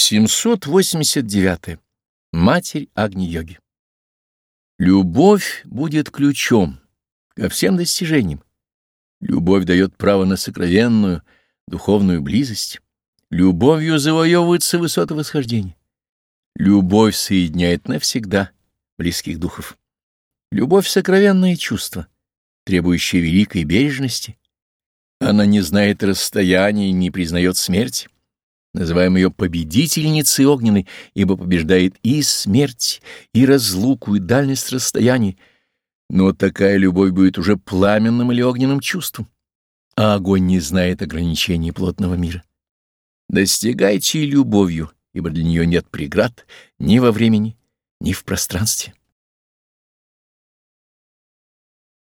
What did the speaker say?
789. Матерь Агни-йоги. Любовь будет ключом ко всем достижениям. Любовь дает право на сокровенную духовную близость. Любовью завоевываются высоты восхождения. Любовь соединяет навсегда близких духов. Любовь — сокровенное чувство, требующее великой бережности. Она не знает расстояния и не признает смерти. Называем ее победительницей огненной, ибо побеждает и смерть, и разлуку, и дальность расстояний. Но такая любовь будет уже пламенным или огненным чувством, а огонь не знает ограничений плотного мира. Достигайте любовью, ибо для нее нет преград ни во времени, ни в пространстве.